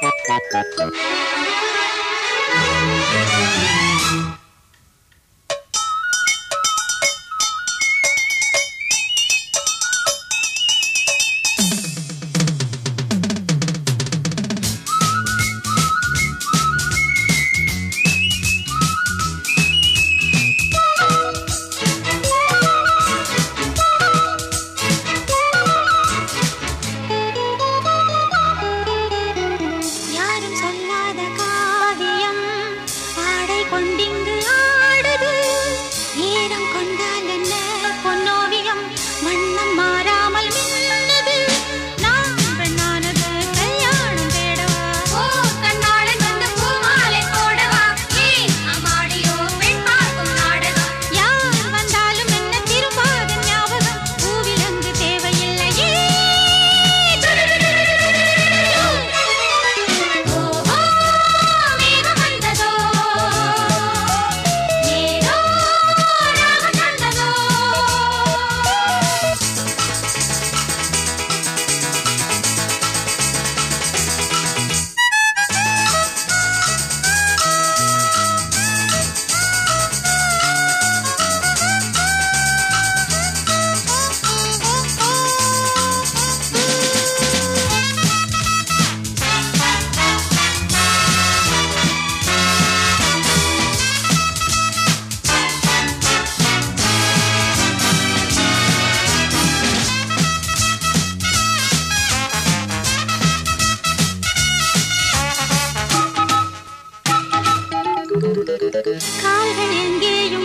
Thank you. கொண்டே 가을엔 기용